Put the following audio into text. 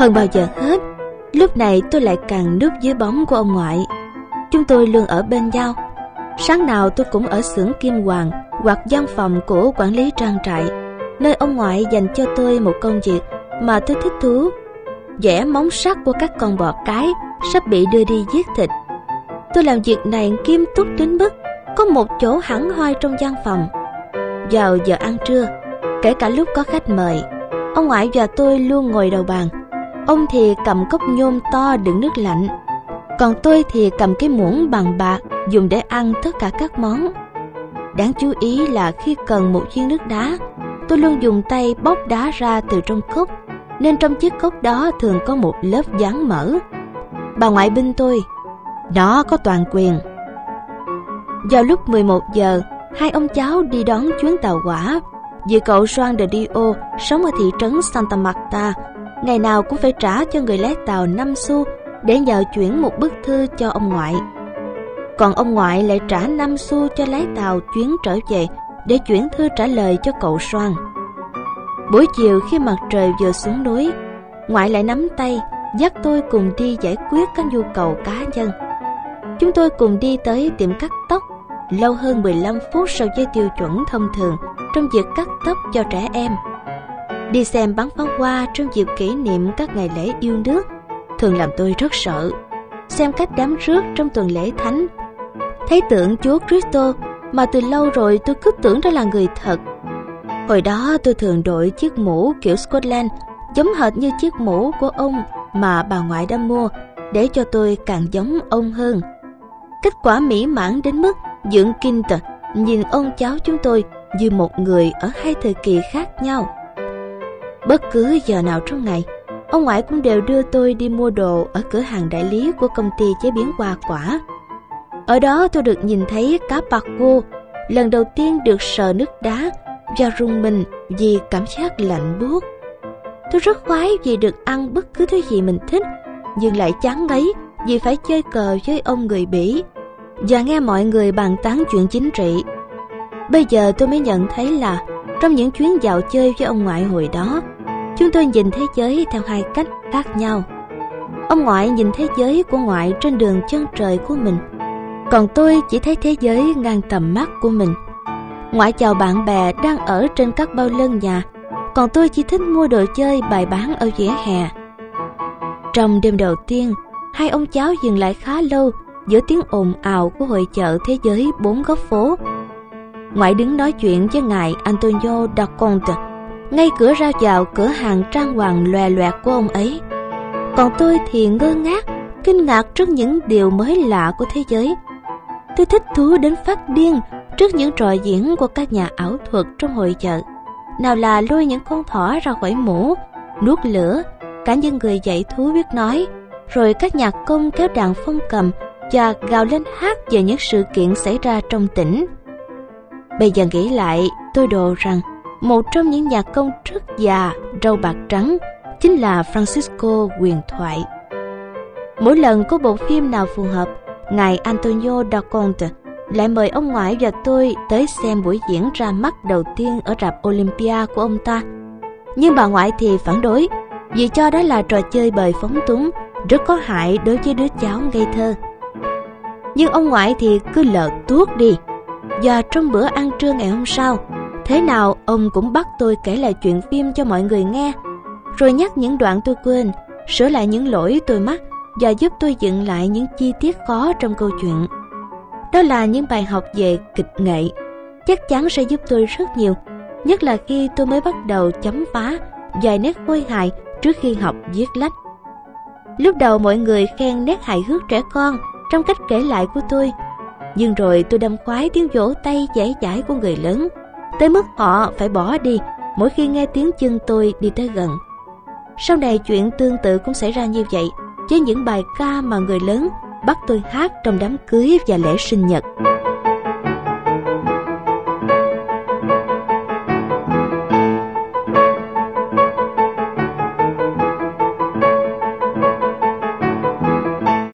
Hơn bao giờ hết, lúc này tôi lại càng núp dưới bóng của ông ngoại. Chúng tôi luôn ở bên nhau. Sáng nào tôi cũng ở xưởng Kim Hoàng hoặc văn phòng của quản lý trang trại, nơi ông ngoại dành cho tôi một công việc mà tôi thích thú. Vẽ móng sắt của các con bò cái sắp bị đưa đi giết thịt. Tôi làm việc này kiêm túc đến mức có một chỗ hẳn hoi trong văn phòng. Vào giờ ăn trưa, kể cả lúc có khách mời, ông ngoại và tôi luôn ngồi đầu bàn. Ông thì cầm cốc nhôm to đựng nước lạnh, còn tôi thì cầm cái muỗng bằng bạc dùng để ăn tất cả các món. Đáng chú ý là khi cần một viên nước đá, tôi luôn dùng tay bóc đá ra từ trong cốc, nên trong chiếc cốc đó thường có một lớp dán mỡ. Bà ngoại binh tôi, đó có toàn quyền. Vào lúc 11 giờ, hai ông cháu đi đón chuyến tàu hỏa vì cậu Joan de Dio sống ở thị trấn Santa Marta, ngày nào cũng phải trả cho người lái tàu 5 xu để nhờ chuyển một bức thư cho ông ngoại. Còn ông ngoại lại trả 5 xu cho lái tàu chuyến trở về để chuyển thư trả lời cho cậu Soan. Buổi chiều khi mặt trời vừa xuống núi, ngoại lại nắm tay dắt tôi cùng đi giải quyết các nhu cầu cá nhân. Chúng tôi cùng đi tới tiệm cắt tóc lâu hơn 15 phút so với tiêu chuẩn thông thường trong việc cắt tóc cho trẻ em. Đi xem bắn pháo hoa trong dịp kỷ niệm các ngày lễ yêu nước thường làm tôi rất sợ. Xem cách đám rước trong tuần lễ thánh, thấy tượng Chúa Christo mà từ lâu rồi tôi cứ tưởng đó là người thật. Hồi đó tôi thường đội chiếc mũ kiểu Scotland giống hệt như chiếc mũ của ông mà bà ngoại đã mua để cho tôi càng giống ông hơn. Kết quả mỹ mãn đến mức dưỡng kinh tật nhìn ông cháu chúng tôi như một người ở hai thời kỳ khác nhau. Bất cứ giờ nào trong ngày, ông ngoại cũng đều đưa tôi đi mua đồ ở cửa hàng đại lý của công ty chế biến hoa quả. Ở đó tôi được nhìn thấy cá bạc cô, lần đầu tiên được sờ nước đá và rung mình vì cảm giác lạnh buốt. Tôi rất khoái vì được ăn bất cứ thứ gì mình thích, nhưng lại chán ngấy vì phải chơi cờ với ông người Bỉ và nghe mọi người bàn tán chuyện chính trị. Bây giờ tôi mới nhận thấy là trong những chuyến dạo chơi với ông ngoại hồi đó, chúng tôi nhìn thế giới theo hai cách khác nhau. Ông ngoại nhìn thế giới của ngoại trên đường chân trời của mình, còn tôi chỉ thấy thế giới ngang tầm mắt của mình. Ngoại chào bạn bè đang ở trên các bao lân nhà, còn tôi chỉ thích mua đồ chơi bày bán ở vỉa hè. Trong đêm đầu tiên, hai ông cháu dừng lại khá lâu giữa tiếng ồn ào của hội chợ thế giới bốn góc phố. Ngoại đứng nói chuyện với ngài Antonio da Conte, ngay cửa ra vào cửa hàng trang hoàng lòe loẹt của ông ấy. Còn tôi thì ngơ ngác, kinh ngạc trước những điều mới lạ của thế giới. Tôi thích thú đến phát điên trước những trò diễn của các nhà ảo thuật trong hội chợ. Nào là lôi những con thỏ ra khỏi mũ, nuốt lửa, cả những người dạy thú biết nói, rồi các nhạc công kéo đàn phong cầm và gào lên hát về những sự kiện xảy ra trong tỉnh. Bây giờ nghĩ lại, tôi đồ rằng một trong những nhạc công rất già, râu bạc trắng, chính là Francisco Huyền Thoại. Mỗi lần có bộ phim nào phù hợp, ngài Antonio da Conte lại mời ông ngoại và tôi tới xem buổi diễn ra mắt đầu tiên ở rạp Olympia của ông ta. Nhưng bà ngoại thì phản đối, vì cho đó là trò chơi bời phóng túng, rất có hại đối với đứa cháu ngây thơ. Nhưng ông ngoại thì cứ lờ tuốt đi. Và trong bữa ăn trưa ngày hôm sau, thế nào ông cũng bắt tôi kể lại chuyện phim cho mọi người nghe, rồi nhắc những đoạn tôi quên, sửa lại những lỗi tôi mắc và giúp tôi dựng lại những chi tiết khó trong câu chuyện. Đó là những bài học về kịch nghệ, chắc chắn sẽ giúp tôi rất nhiều, nhất là khi tôi mới bắt đầu chấm phá vài nét khôi hài trước khi học viết lách. Lúc đầu mọi người khen nét hài hước trẻ con trong cách kể lại của tôi, nhưng rồi tôi đâm khoái tiếng vỗ tay giải giải của người lớn, tới mức họ phải bỏ đi mỗi khi nghe tiếng chân tôi đi tới gần. Sau này chuyện tương tự cũng xảy ra như vậy với những bài ca mà người lớn bắt tôi hát trong đám cưới và lễ sinh nhật.